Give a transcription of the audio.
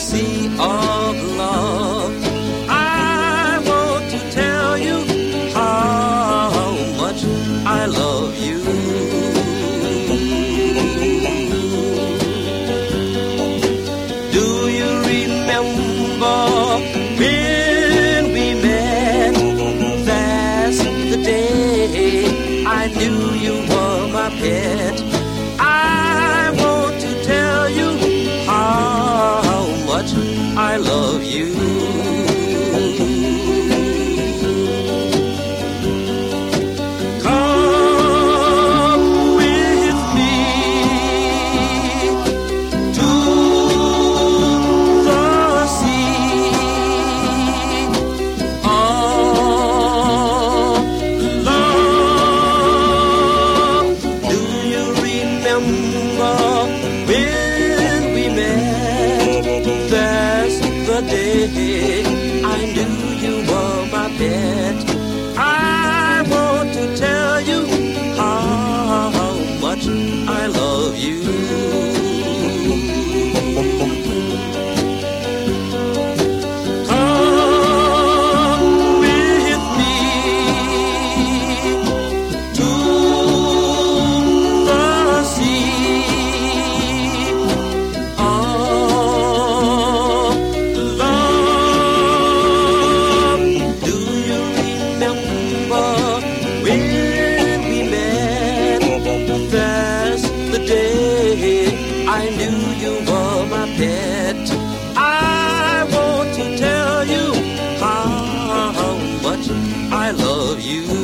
sea of love. remember when we met. That's the day. I knew you were my pet. I want to tell you how much I love you.